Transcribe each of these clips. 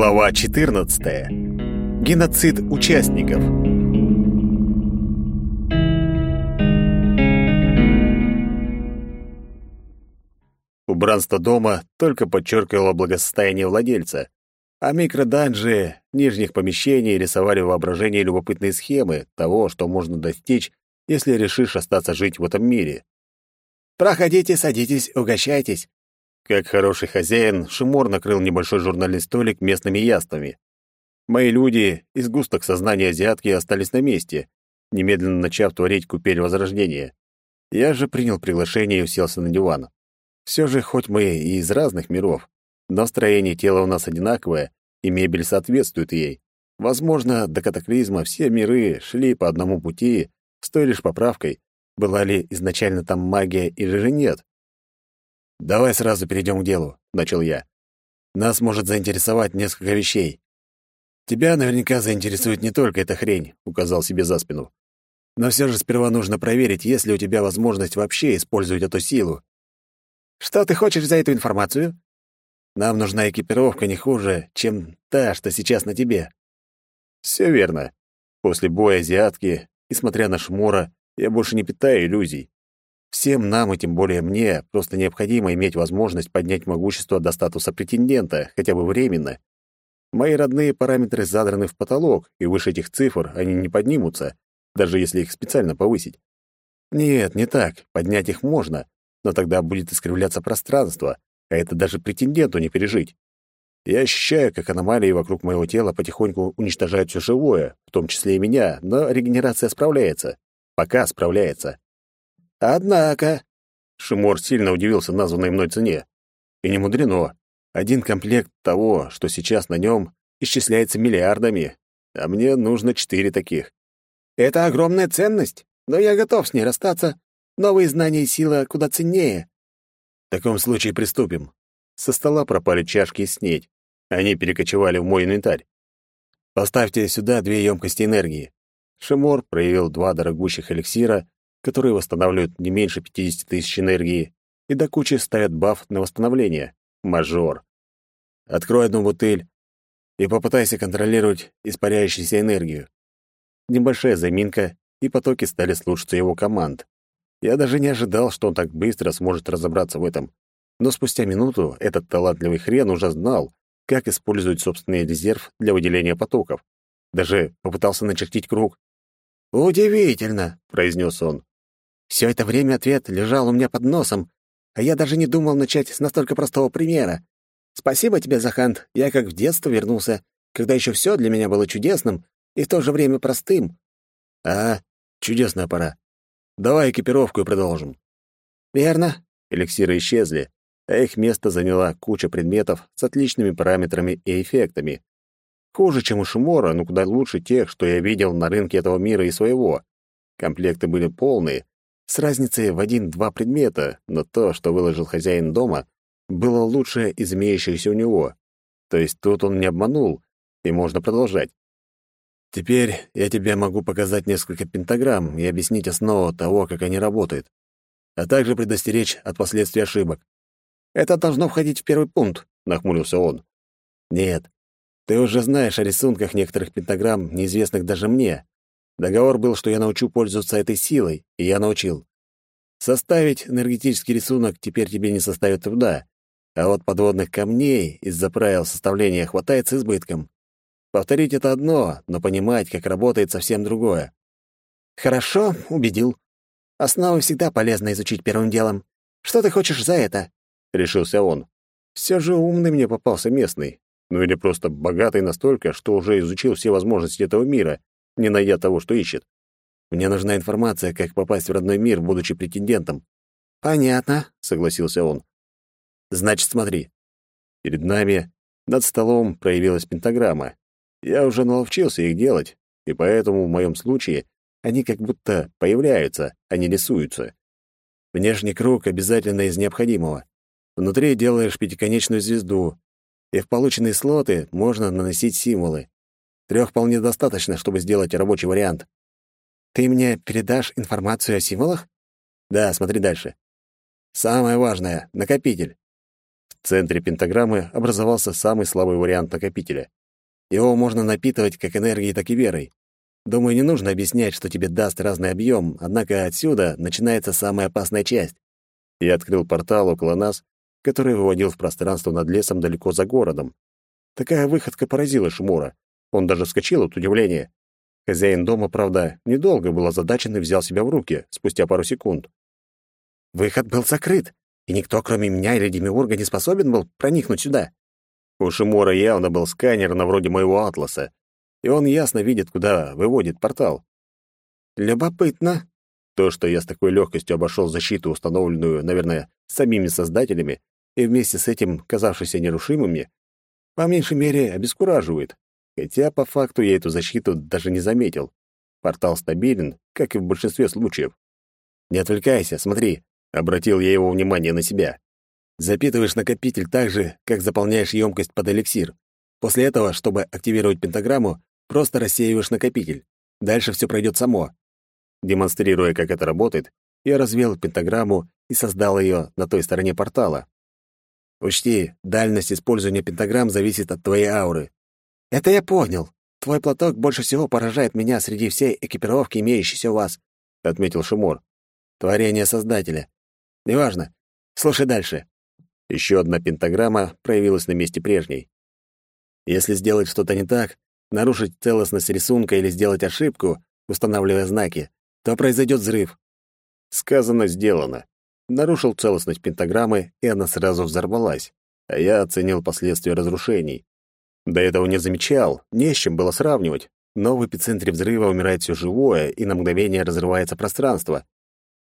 Глава 14. Геноцид участников. Убранство дома только подчеркивало благосостояние владельца, а микроданжи нижних помещений рисовали в воображении любопытные схемы того, что можно достичь, если решишь остаться жить в этом мире. «Проходите, садитесь, угощайтесь. Как хороший хозяин, Шимор накрыл небольшой журнальный столик местными яствами. Мои люди из густок сознания азиатки остались на месте, немедленно начав творить купель возрождения. Я же принял приглашение и уселся на диван. Все же, хоть мы и из разных миров, но строение тела у нас одинаковое, и мебель соответствует ей. Возможно, до катаклизма все миры шли по одному пути, с той лишь поправкой, была ли изначально там магия или же нет. «Давай сразу перейдем к делу», — начал я. «Нас может заинтересовать несколько вещей. Тебя наверняка заинтересует не только эта хрень», — указал себе за спину. «Но все же сперва нужно проверить, есть ли у тебя возможность вообще использовать эту силу». «Что ты хочешь за эту информацию?» «Нам нужна экипировка не хуже, чем та, что сейчас на тебе». «Все верно. После боя азиатки и смотря на Шмура, я больше не питаю иллюзий. Всем нам, и тем более мне, просто необходимо иметь возможность поднять могущество до статуса претендента, хотя бы временно. Мои родные параметры задраны в потолок, и выше этих цифр они не поднимутся, даже если их специально повысить. Нет, не так, поднять их можно, но тогда будет искривляться пространство, а это даже претенденту не пережить. Я ощущаю, как аномалии вокруг моего тела потихоньку уничтожают все живое, в том числе и меня, но регенерация справляется. Пока справляется. Однако, Шимор сильно удивился названной мной цене. И не мудрено. Один комплект того, что сейчас на нем, исчисляется миллиардами, а мне нужно четыре таких. Это огромная ценность, но я готов с ней расстаться. Новые знания и сила куда ценнее. В таком случае приступим. Со стола пропали чашки и снедь. Они перекочевали в мой инвентарь. Поставьте сюда две емкости энергии. Шимор проявил два дорогущих эликсира, которые восстанавливают не меньше 50 тысяч энергии, и до кучи ставят баф на восстановление. Мажор. Открой одну бутыль и попытайся контролировать испаряющуюся энергию. Небольшая заминка, и потоки стали слушаться его команд. Я даже не ожидал, что он так быстро сможет разобраться в этом. Но спустя минуту этот талантливый хрен уже знал, как использовать собственный резерв для выделения потоков. Даже попытался начертить круг. «Удивительно», — произнес он. Все это время ответ лежал у меня под носом, а я даже не думал начать с настолько простого примера. Спасибо тебе, Захант, я как в детство вернулся, когда еще все для меня было чудесным и в то же время простым. А, чудесная пора. Давай экипировку и продолжим. Верно. Эликсиры исчезли, а их место заняла куча предметов с отличными параметрами и эффектами. Хуже, чем у Шумора, но куда лучше тех, что я видел на рынке этого мира и своего. Комплекты были полные, с разницей в один-два предмета, но то, что выложил хозяин дома, было лучше из имеющихся у него. То есть тут он не обманул, и можно продолжать. Теперь я тебе могу показать несколько пентаграмм и объяснить основу того, как они работают, а также предостеречь от последствий ошибок. Это должно входить в первый пункт, нахмурился он. Нет. Ты уже знаешь о рисунках некоторых пентаграмм, неизвестных даже мне, Договор был, что я научу пользоваться этой силой, и я научил. Составить энергетический рисунок теперь тебе не составит труда, а вот подводных камней из-за правил составления хватает с избытком. Повторить это одно, но понимать, как работает, совсем другое. Хорошо, убедил. Основы всегда полезно изучить первым делом. Что ты хочешь за это? Решился он. Все же умный мне попался местный. Ну или просто богатый настолько, что уже изучил все возможности этого мира не найдя того, что ищет. Мне нужна информация, как попасть в родной мир, будучи претендентом. Понятно, согласился он. Значит, смотри. Перед нами над столом проявилась пентаграмма. Я уже наловчился их делать, и поэтому в моем случае они как будто появляются, а не рисуются. Внешний круг обязательно из необходимого. Внутри делаешь пятиконечную звезду, и в полученные слоты можно наносить символы. Трех вполне достаточно, чтобы сделать рабочий вариант. Ты мне передашь информацию о символах? Да, смотри дальше. Самое важное — накопитель. В центре пентаграммы образовался самый слабый вариант накопителя. Его можно напитывать как энергией, так и верой. Думаю, не нужно объяснять, что тебе даст разный объем, однако отсюда начинается самая опасная часть. Я открыл портал около нас, который выводил в пространство над лесом далеко за городом. Такая выходка поразила Шмура. Он даже вскочил от удивления. Хозяин дома, правда, недолго был озадачен и взял себя в руки, спустя пару секунд. «Выход был закрыт, и никто, кроме меня или Демиурга, не способен был проникнуть сюда». У Шимора явно был сканер на вроде моего атласа, и он ясно видит, куда выводит портал. Любопытно. То, что я с такой легкостью обошел защиту, установленную, наверное, самими создателями, и вместе с этим казавшейся нерушимыми, по меньшей мере, обескураживает. Хотя по факту я эту защиту даже не заметил. Портал стабилен, как и в большинстве случаев. «Не отвлекайся, смотри», — обратил я его внимание на себя. «Запитываешь накопитель так же, как заполняешь емкость под эликсир. После этого, чтобы активировать пентаграмму, просто рассеиваешь накопитель. Дальше все пройдет само. Демонстрируя, как это работает, я развел пентаграмму и создал ее на той стороне портала. Учти, дальность использования пентаграмм зависит от твоей ауры. Это я понял. Твой платок больше всего поражает меня среди всей экипировки, имеющейся у вас, отметил Шумор. Творение Создателя. Неважно. Слушай дальше. Еще одна пентаграмма проявилась на месте прежней. Если сделать что-то не так, нарушить целостность рисунка или сделать ошибку, устанавливая знаки, то произойдет взрыв. Сказано, сделано. Нарушил целостность пентаграммы, и она сразу взорвалась, а я оценил последствия разрушений. До этого не замечал, не с чем было сравнивать, но в эпицентре взрыва умирает все живое, и на мгновение разрывается пространство.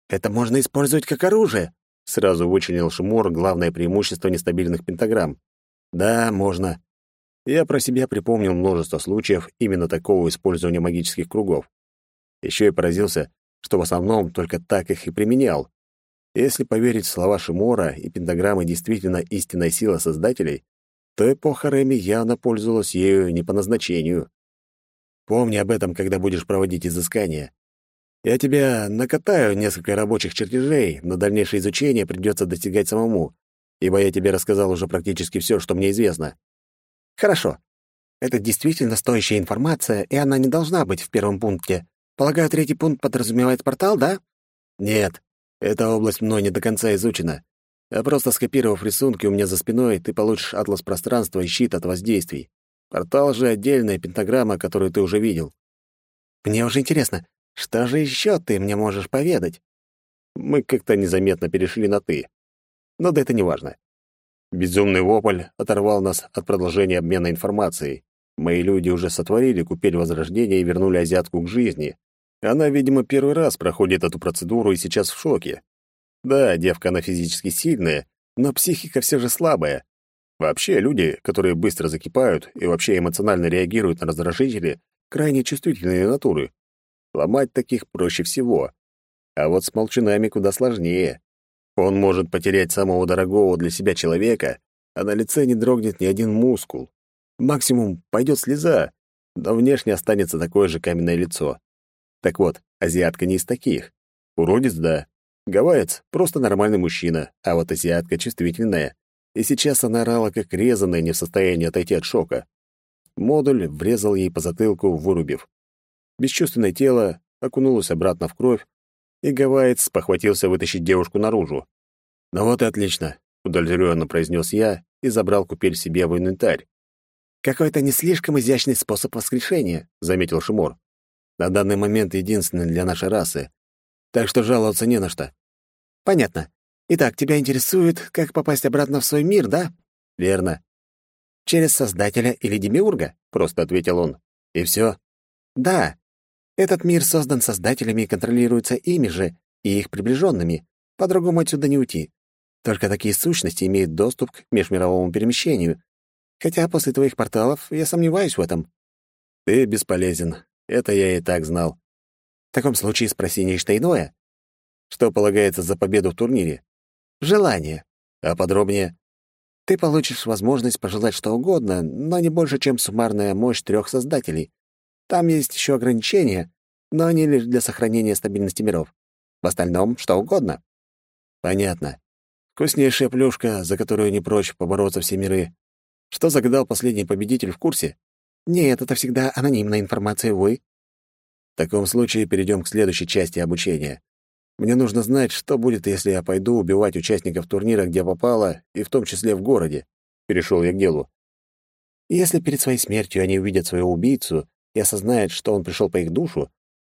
«Это можно использовать как оружие», — сразу вычленил Шмур главное преимущество нестабильных пентаграмм. «Да, можно. Я про себя припомнил множество случаев именно такого использования магических кругов. Еще и поразился, что в основном только так их и применял. Если поверить в слова Шимора и пентаграммы действительно истинная сила создателей, то эпоха Реми явно пользовалась ею не по назначению. Помни об этом, когда будешь проводить изыскания. Я тебя накатаю несколько рабочих чертежей, но дальнейшее изучение придется достигать самому, ибо я тебе рассказал уже практически все, что мне известно. Хорошо. Это действительно стоящая информация, и она не должна быть в первом пункте. Полагаю, третий пункт подразумевает портал, да? Нет. Эта область мной не до конца изучена. А просто скопировав рисунки у меня за спиной, ты получишь атлас пространства и щит от воздействий. Портал же отдельная пентаграмма, которую ты уже видел. Мне уже интересно, что же еще ты мне можешь поведать? Мы как-то незаметно перешли на «ты». Но да это не важно. Безумный вопль оторвал нас от продолжения обмена информацией. Мои люди уже сотворили купель Возрождения и вернули азиатку к жизни. Она, видимо, первый раз проходит эту процедуру и сейчас в шоке. Да, девка она физически сильная, но психика все же слабая. Вообще, люди, которые быстро закипают и вообще эмоционально реагируют на раздражители, крайне чувствительные натуры. Ломать таких проще всего. А вот с молчунами куда сложнее. Он может потерять самого дорогого для себя человека, а на лице не дрогнет ни один мускул. Максимум пойдет слеза, но внешне останется такое же каменное лицо. Так вот, азиатка не из таких. Уродец, да. Гавайец — просто нормальный мужчина, а вот азиатка чувствительная. И сейчас она орала, как резаная, не в состоянии отойти от шока. Модуль врезал ей по затылку, вырубив. Бесчувственное тело окунулось обратно в кровь, и Гавайец похватился вытащить девушку наружу. «Ну вот и отлично», — удовлетворенно произнес я и забрал купель себе в инвентарь. «Какой-то не слишком изящный способ воскрешения», — заметил Шимор. «На данный момент единственный для нашей расы, так что жаловаться не на что». «Понятно. Итак, тебя интересует, как попасть обратно в свой мир, да?» «Верно». «Через Создателя или Демиурга?» — просто ответил он. «И все?» «Да. Этот мир создан создателями и контролируется ими же и их приближенными. По-другому отсюда не уйти. Только такие сущности имеют доступ к межмировому перемещению. Хотя после твоих порталов я сомневаюсь в этом. Ты бесполезен. Это я и так знал. Таком случае спроси нечто иное. Что полагается за победу в турнире? Желание. А подробнее? Ты получишь возможность пожелать что угодно, но не больше, чем суммарная мощь трех создателей. Там есть еще ограничения, но они лишь для сохранения стабильности миров. В остальном — что угодно. Понятно. Вкуснейшая плюшка, за которую не прочь побороться все миры. Что загадал последний победитель в курсе? Нет, это всегда анонимная информация, вы. В таком случае перейдем к следующей части обучения. Мне нужно знать, что будет, если я пойду убивать участников турнира, где попало, и в том числе в городе. Перешел я к делу. Если перед своей смертью они увидят своего убийцу и осознают, что он пришел по их душу,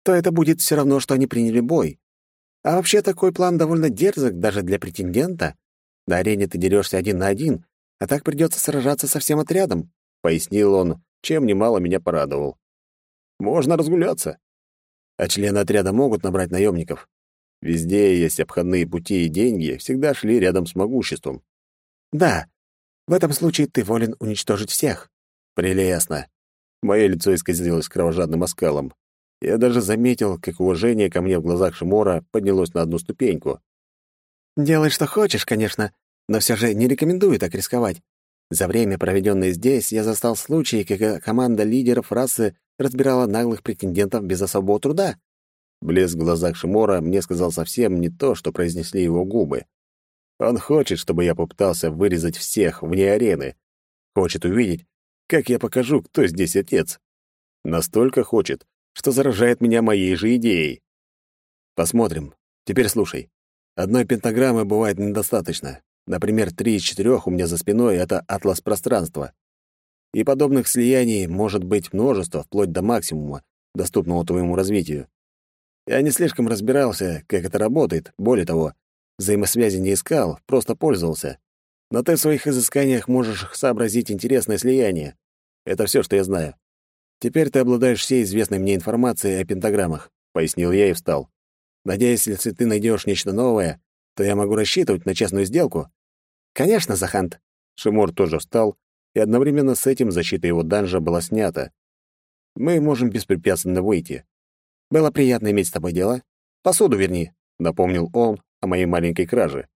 то это будет все равно, что они приняли бой. А вообще такой план довольно дерзок даже для претендента. На арене ты дерешься один на один, а так придется сражаться со всем отрядом», — пояснил он, чем немало меня порадовал. «Можно разгуляться. А члены отряда могут набрать наемников. Везде есть обходные пути и деньги, всегда шли рядом с могуществом. Да, в этом случае ты волен уничтожить всех. Прелестно. Мое лицо исказилось кровожадным оскалом. Я даже заметил, как уважение ко мне в глазах Шимора поднялось на одну ступеньку. «Делай, что хочешь, конечно, но все же не рекомендую так рисковать. За время, проведенное здесь, я застал случаи, когда команда лидеров расы разбирала наглых претендентов без особого труда. Блеск в глазах Шимора мне сказал совсем не то, что произнесли его губы. Он хочет, чтобы я попытался вырезать всех вне арены. Хочет увидеть, как я покажу, кто здесь отец. Настолько хочет, что заражает меня моей же идеей. Посмотрим. Теперь слушай. Одной пентаграммы бывает недостаточно. Например, три из четырех у меня за спиной — это атлас пространства. И подобных слияний может быть множество, вплоть до максимума, доступного твоему развитию. Я не слишком разбирался, как это работает, более того, взаимосвязи не искал, просто пользовался. Но ты в своих изысканиях можешь сообразить интересное слияние. Это все, что я знаю. Теперь ты обладаешь всей известной мне информацией о пентаграммах, пояснил я и встал. Надеюсь, если ты найдешь нечто новое, то я могу рассчитывать на честную сделку. Конечно, Захант. Шимур тоже встал, и одновременно с этим защита его данжа была снята. Мы можем беспрепятственно выйти. Было приятно иметь с тобой дело. Посуду верни, напомнил он о моей маленькой краже.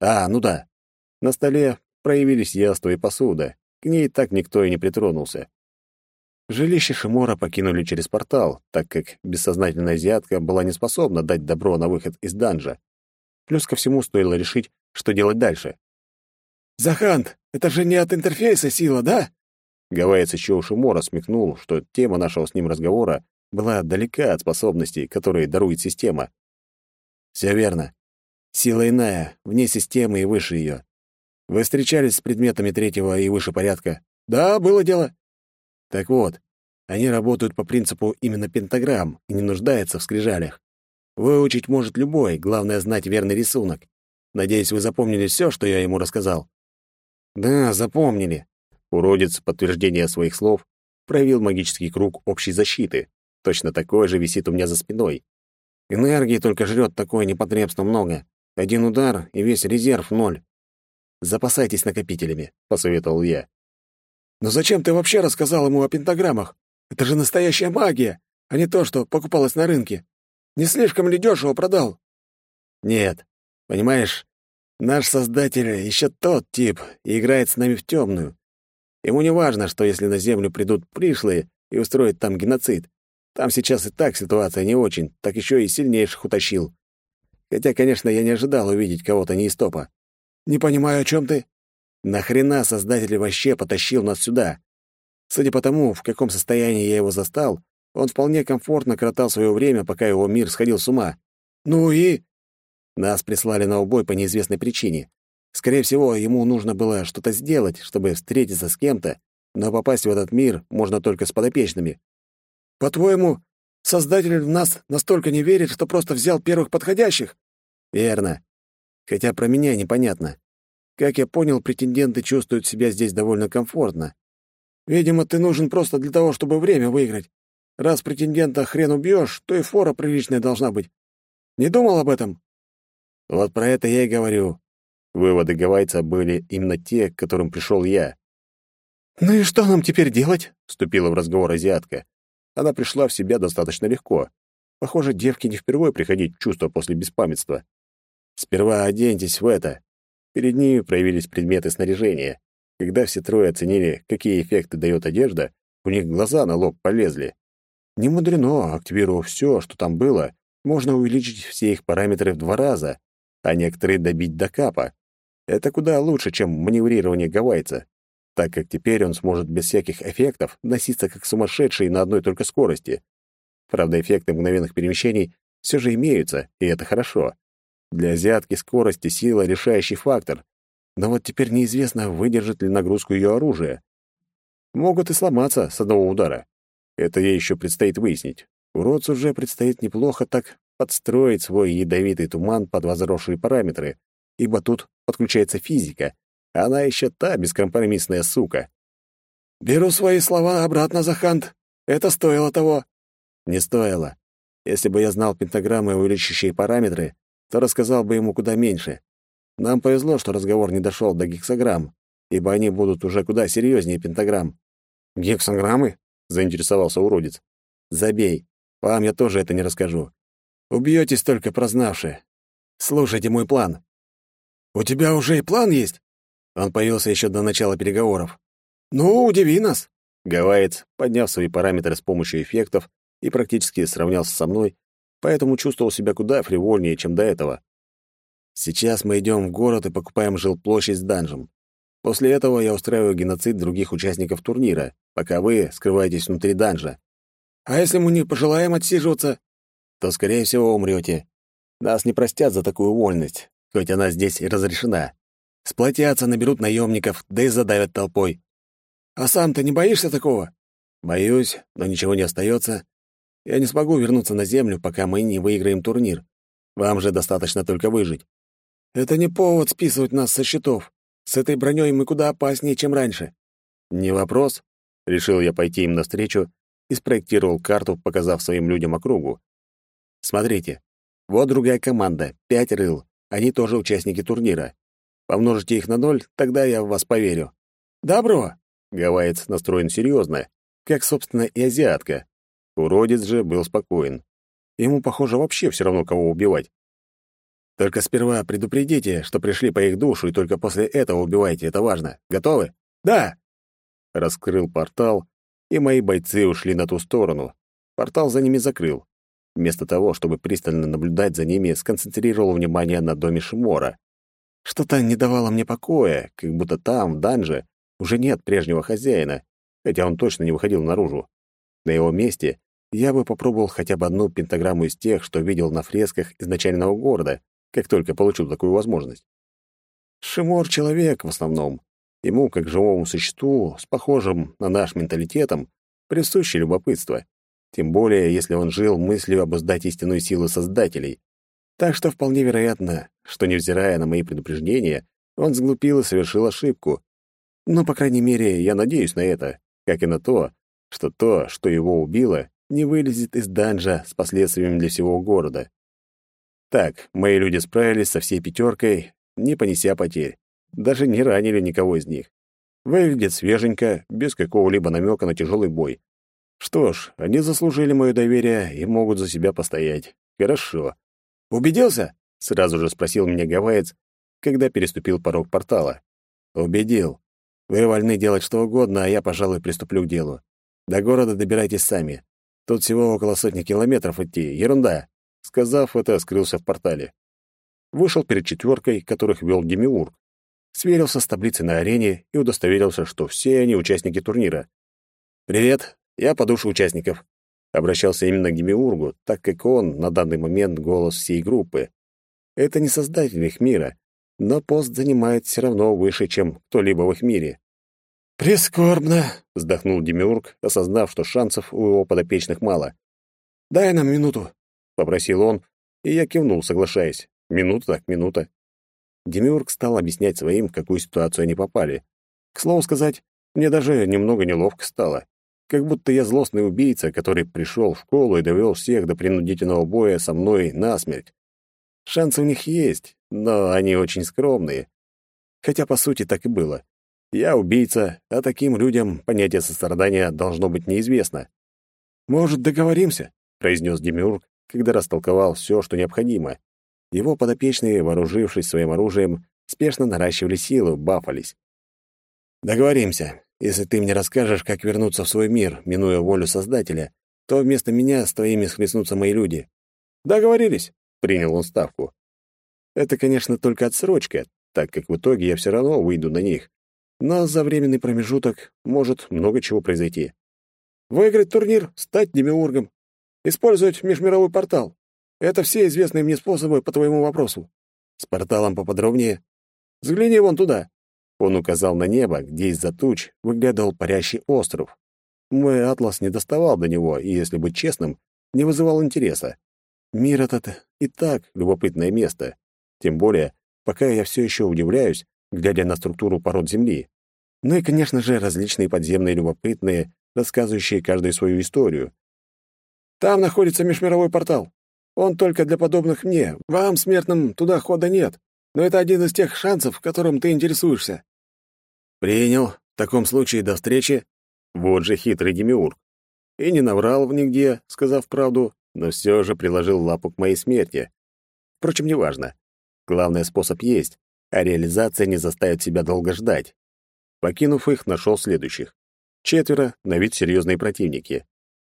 А, ну да. На столе проявились яства и посуда. К ней так никто и не притронулся. Жилище Шимора покинули через портал, так как бессознательная азиатка была не способна дать добро на выход из данжа. Плюс ко всему стоило решить, что делать дальше. «Захант, это же не от интерфейса сила, да?» Гавайец еще у Шимора смекнул, что тема нашего с ним разговора была далека от способностей, которые дарует система. Все верно. Сила иная, вне системы и выше ее. Вы встречались с предметами третьего и выше порядка? Да, было дело. Так вот, они работают по принципу именно пентаграмм и не нуждаются в скрижалях. Выучить может любой, главное знать верный рисунок. Надеюсь, вы запомнили все, что я ему рассказал. Да, запомнили. Уродец, подтверждение своих слов, проявил магический круг общей защиты. Точно такой же висит у меня за спиной. Энергии только жрет такое непотребство много. Один удар, и весь резерв ноль. Запасайтесь накопителями, посоветовал я. Но зачем ты вообще рассказал ему о пентаграммах? Это же настоящая магия, а не то, что покупалось на рынке. Не слишком ли дешево продал? Нет. Понимаешь, наш создатель еще тот тип и играет с нами в темную. Ему не важно, что если на Землю придут пришлые и устроят там геноцид. Там сейчас и так ситуация не очень, так еще и сильнейших утащил. Хотя, конечно, я не ожидал увидеть кого-то не из топа. Не понимаю, о чем ты? Нахрена создатель вообще потащил нас сюда? Судя по тому, в каком состоянии я его застал, он вполне комфортно коротал свое время, пока его мир сходил с ума. Ну и... Нас прислали на убой по неизвестной причине. Скорее всего, ему нужно было что-то сделать, чтобы встретиться с кем-то, но попасть в этот мир можно только с подопечными. По-твоему, Создатель в нас настолько не верит, что просто взял первых подходящих? Верно. Хотя про меня непонятно. Как я понял, претенденты чувствуют себя здесь довольно комфортно. Видимо, ты нужен просто для того, чтобы время выиграть. Раз претендента хрен убьешь, то и фора приличная должна быть. Не думал об этом? Вот про это я и говорю. Выводы гавайца были именно те, к которым пришел я. «Ну и что нам теперь делать?» — вступила в разговор азиатка. Она пришла в себя достаточно легко. Похоже, девке не впервые приходить чувство после беспамятства. Сперва оденьтесь в это. Перед ними проявились предметы снаряжения. Когда все трое оценили, какие эффекты дает одежда, у них глаза на лоб полезли. Не мудрено, активировав все, что там было, можно увеличить все их параметры в два раза, а некоторые добить до капа. Это куда лучше, чем маневрирование гавайца, так как теперь он сможет без всяких эффектов носиться как сумасшедший на одной только скорости. Правда, эффекты мгновенных перемещений все же имеются, и это хорошо. Для азиатки скорость и сила — решающий фактор. Но вот теперь неизвестно, выдержит ли нагрузку ее оружие. Могут и сломаться с одного удара. Это ей еще предстоит выяснить. Уродцу уже предстоит неплохо так подстроить свой ядовитый туман под возросшие параметры, ибо тут подключается физика. Она еще та бескомпромиссная сука. «Беру свои слова обратно, Захант. Это стоило того». «Не стоило. Если бы я знал пентаграммы, увеличивающие параметры, то рассказал бы ему куда меньше. Нам повезло, что разговор не дошел до гексограмм, ибо они будут уже куда серьезнее пентаграмм. «Гексограммы?» — заинтересовался уродец. «Забей. Вам я тоже это не расскажу. Убьетесь только прознавши. Слушайте мой план». «У тебя уже и план есть?» Он появился еще до начала переговоров. «Ну, удиви нас». Гавайец, подняв свои параметры с помощью эффектов и практически сравнялся со мной, поэтому чувствовал себя куда фривольнее, чем до этого. Сейчас мы идем в город и покупаем жилплощадь с данжем. После этого я устраиваю геноцид других участников турнира, пока вы скрываетесь внутри данжа. А если мы не пожелаем отсиживаться? То, скорее всего, умрете. Нас не простят за такую вольность, хоть она здесь и разрешена. Сплотятся, наберут наемников, да и задавят толпой. А сам ты не боишься такого? Боюсь, но ничего не остается. Я не смогу вернуться на землю, пока мы не выиграем турнир. Вам же достаточно только выжить. Это не повод списывать нас со счетов. С этой броней мы куда опаснее, чем раньше. Не вопрос. Решил я пойти им навстречу и спроектировал карту, показав своим людям округу. Смотрите, вот другая команда, пять рыл. Они тоже участники турнира. Помножите их на ноль, тогда я в вас поверю. Добро. Гавайец настроен серьезно, как, собственно, и азиатка. Уродец же был спокоен. Ему, похоже, вообще все равно, кого убивать. Только сперва предупредите, что пришли по их душу, и только после этого убивайте, это важно. Готовы? Да. Раскрыл портал, и мои бойцы ушли на ту сторону. Портал за ними закрыл. Вместо того, чтобы пристально наблюдать за ними, сконцентрировал внимание на доме Шимора. Что-то не давало мне покоя, как будто там, в данже, уже нет прежнего хозяина, хотя он точно не выходил наружу. На его месте я бы попробовал хотя бы одну пентаграмму из тех, что видел на фресках изначального города, как только получу такую возможность. Шимор — человек в основном. Ему, как живому существу, с похожим на наш менталитетом, присуще любопытство. Тем более, если он жил мыслью обуздать истинную силу Создателей. Так что вполне вероятно, что, невзирая на мои предупреждения, он сглупил и совершил ошибку. Но, по крайней мере, я надеюсь на это, как и на то, что то, что его убило, не вылезет из данжа с последствиями для всего города. Так, мои люди справились со всей пятеркой, не понеся потерь. Даже не ранили никого из них. Выглядит свеженько, без какого-либо намека на тяжелый бой. Что ж, они заслужили мое доверие и могут за себя постоять. Хорошо. «Убедился?» — сразу же спросил меня гавайец, когда переступил порог портала. «Убедил. Вы вольны делать что угодно, а я, пожалуй, приступлю к делу. До города добирайтесь сами. Тут всего около сотни километров идти. Ерунда. Сказав это, скрылся в портале. Вышел перед четверкой, которых вел Демиург. Сверился с таблицей на арене и удостоверился, что все они участники турнира. «Привет, я по душу участников». Обращался именно к Демиургу, так как он на данный момент голос всей группы. Это не создатель их мира, но пост занимает все равно выше, чем кто-либо в их мире. «Прискорбно», — вздохнул Демиург, осознав, что шансов у его подопечных мало. «Дай нам минуту», попросил он, и я кивнул, соглашаясь. Минута так минута. Демиург стал объяснять своим, в какую ситуацию они попали. К слову сказать, мне даже немного неловко стало. Как будто я злостный убийца, который пришел в школу и довел всех до принудительного боя со мной насмерть. Шансы у них есть, но они очень скромные. Хотя, по сути, так и было. Я убийца, а таким людям понятие сострадания должно быть неизвестно. «Может, договоримся?» — произнес Демиург, когда растолковал все, что необходимо. Его подопечные, вооружившись своим оружием, спешно наращивали силу, бафались. «Договоримся. Если ты мне расскажешь, как вернуться в свой мир, минуя волю Создателя, то вместо меня с твоими схлестнутся мои люди». «Договорились», — принял он ставку. «Это, конечно, только отсрочка, так как в итоге я все равно выйду на них. Но за временный промежуток может много чего произойти. Выиграть турнир, стать демиургом, использовать межмировой портал. Это все известные мне способы по твоему вопросу. С порталом поподробнее. Взгляни вон туда. Он указал на небо, где из-за туч выглядывал парящий остров. Мой атлас не доставал до него и, если быть честным, не вызывал интереса. Мир этот и так любопытное место. Тем более, пока я все еще удивляюсь, глядя на структуру пород Земли. Ну и, конечно же, различные подземные любопытные, рассказывающие каждую свою историю. Там находится межмировой портал. Он только для подобных мне. Вам, смертным, туда хода нет. Но это один из тех шансов, которым ты интересуешься. Принял. В таком случае до встречи. Вот же хитрый демиург. И не наврал в нигде, сказав правду, но все же приложил лапу к моей смерти. Впрочем, неважно. Главный способ есть, а реализация не заставит себя долго ждать. Покинув их, нашел следующих. Четверо, на вид серьезные противники.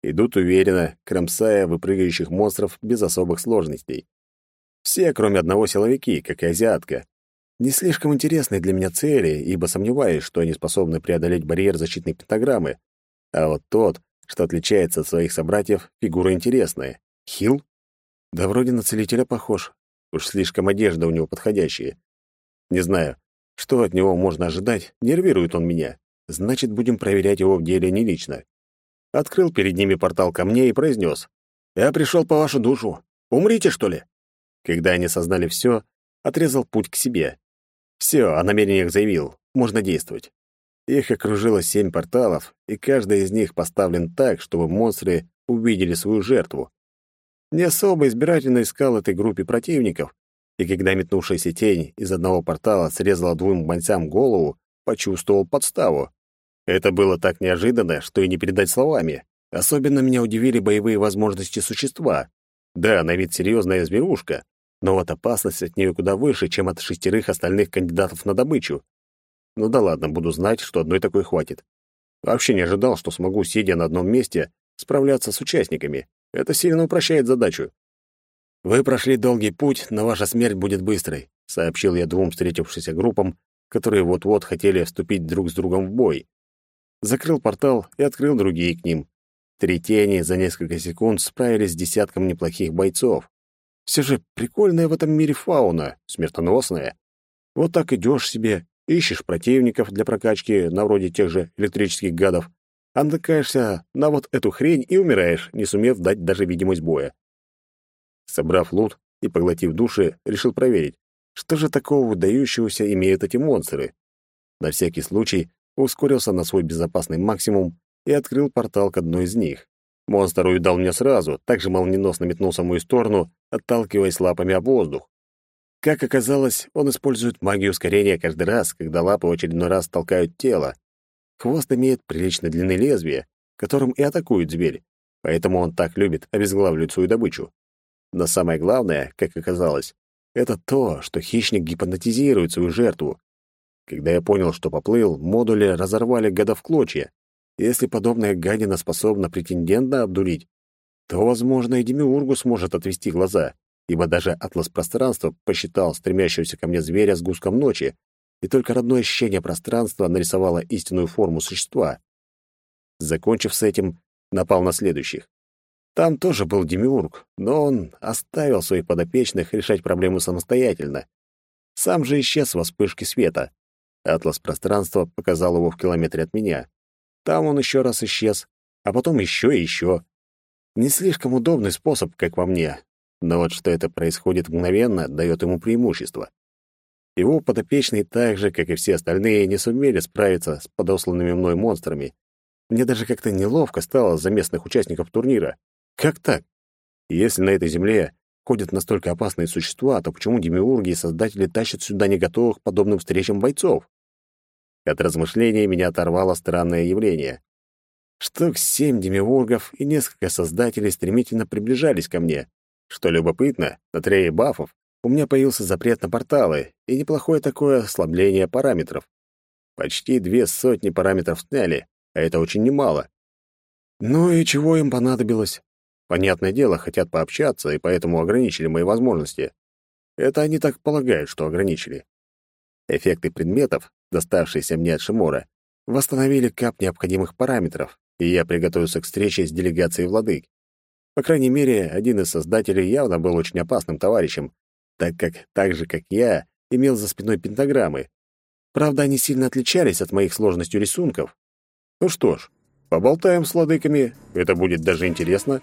Идут уверенно, кромсая выпрыгающих монстров без особых сложностей. Все, кроме одного силовики, как и азиатка. Не слишком интересные для меня цели, ибо сомневаюсь, что они способны преодолеть барьер защитной пентаграммы. А вот тот, что отличается от своих собратьев, фигура интересная. Хил? Да вроде на целителя похож. Уж слишком одежда у него подходящая. Не знаю, что от него можно ожидать, нервирует он меня. Значит, будем проверять его в деле не лично открыл перед ними портал ко мне и произнес. «Я пришел по вашу душу. Умрите, что ли?» Когда они сознали все, отрезал путь к себе. Все, о намерениях заявил, можно действовать. Их окружило семь порталов, и каждый из них поставлен так, чтобы монстры увидели свою жертву. Не особо избирательно искал этой группе противников, и когда метнувшаяся тень из одного портала срезала двум бойцам голову, почувствовал подставу. Это было так неожиданно, что и не передать словами. Особенно меня удивили боевые возможности существа. Да, на вид серьезная зверушка, но вот опасность от нее куда выше, чем от шестерых остальных кандидатов на добычу. Ну да ладно, буду знать, что одной такой хватит. Вообще не ожидал, что смогу, сидя на одном месте, справляться с участниками. Это сильно упрощает задачу. «Вы прошли долгий путь, но ваша смерть будет быстрой», сообщил я двум встретившимся группам, которые вот-вот хотели вступить друг с другом в бой закрыл портал и открыл другие к ним. Три тени за несколько секунд справились с десятком неплохих бойцов. Все же прикольная в этом мире фауна, смертоносная. Вот так идешь себе, ищешь противников для прокачки, на вроде тех же электрических гадов, а натыкаешься на вот эту хрень и умираешь, не сумев дать даже видимость боя. Собрав лут и поглотив души, решил проверить, что же такого выдающегося имеют эти монстры. На всякий случай ускорился на свой безопасный максимум и открыл портал к одной из них. Монстр увидал меня сразу, также молниеносно метнулся в мою сторону, отталкиваясь лапами об воздух. Как оказалось, он использует магию ускорения каждый раз, когда лапы в очередной раз толкают тело. Хвост имеет прилично длины лезвия, которым и атакует зверь, поэтому он так любит обезглавливать свою добычу. Но самое главное, как оказалось, это то, что хищник гипнотизирует свою жертву, когда я понял, что поплыл, модули разорвали гада в клочья. Если подобная гадина способна претендента обдурить, то, возможно, и Демиургу сможет отвести глаза, ибо даже атлас пространства посчитал стремящегося ко мне зверя с гуском ночи, и только родное ощущение пространства нарисовало истинную форму существа. Закончив с этим, напал на следующих. Там тоже был Демиург, но он оставил своих подопечных решать проблему самостоятельно. Сам же исчез во вспышке света. Атлас пространства показал его в километре от меня. Там он еще раз исчез, а потом еще и еще. Не слишком удобный способ, как во мне, но вот что это происходит мгновенно, дает ему преимущество. Его подопечные так же, как и все остальные, не сумели справиться с подосланными мной монстрами. Мне даже как-то неловко стало за местных участников турнира. Как так? Если на этой земле ходят настолько опасные существа, то почему демиурги и создатели тащат сюда не готовых к подобным встречам бойцов? От размышлений меня оторвало странное явление. Штук семь демиургов и несколько создателей стремительно приближались ко мне. Что любопытно, на трее бафов у меня появился запрет на порталы и неплохое такое ослабление параметров. Почти две сотни параметров сняли, а это очень немало. Ну и чего им понадобилось? Понятное дело, хотят пообщаться, и поэтому ограничили мои возможности. Это они так полагают, что ограничили. Эффекты предметов, доставшиеся мне от Шимора, восстановили кап необходимых параметров, и я приготовился к встрече с делегацией владык. По крайней мере, один из создателей явно был очень опасным товарищем, так как, так же как я, имел за спиной пентаграммы. Правда, они сильно отличались от моих сложностью рисунков. Ну что ж, поболтаем с владыками, это будет даже интересно.